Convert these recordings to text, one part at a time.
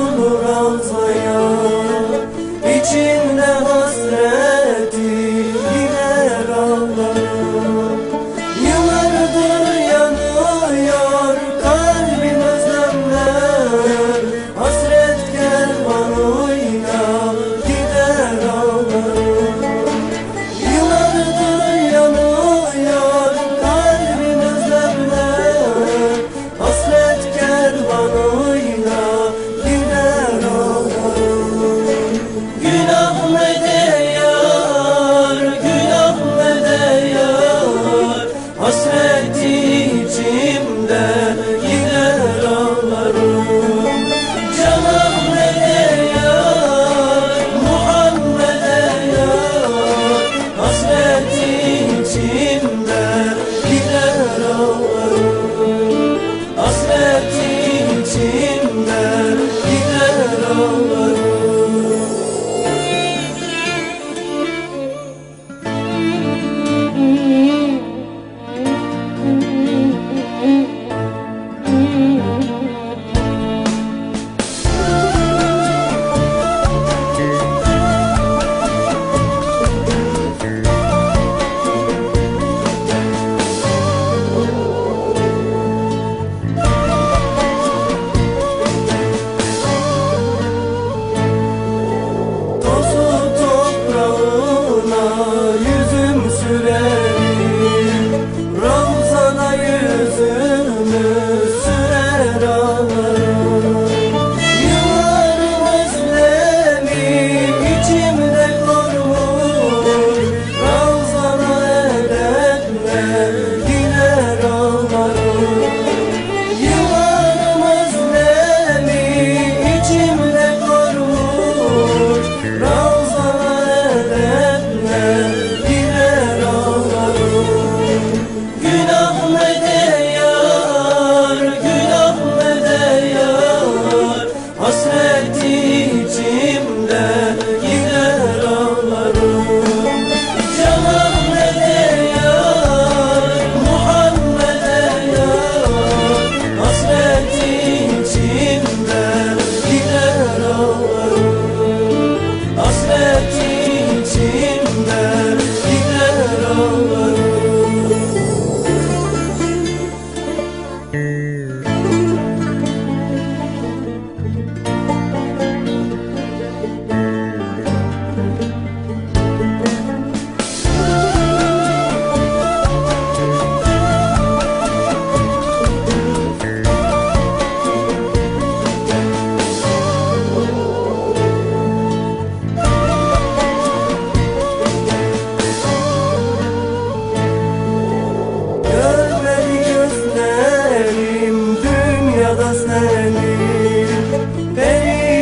More.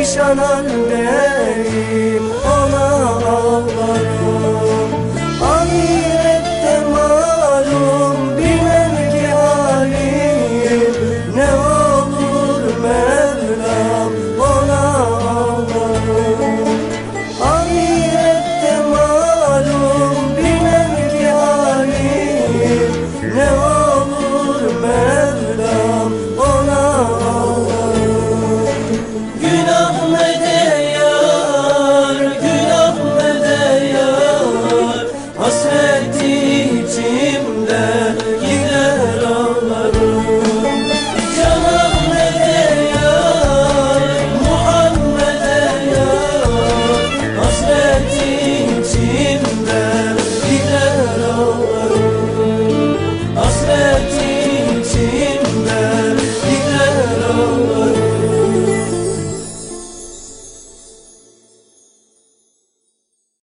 yaşanan değil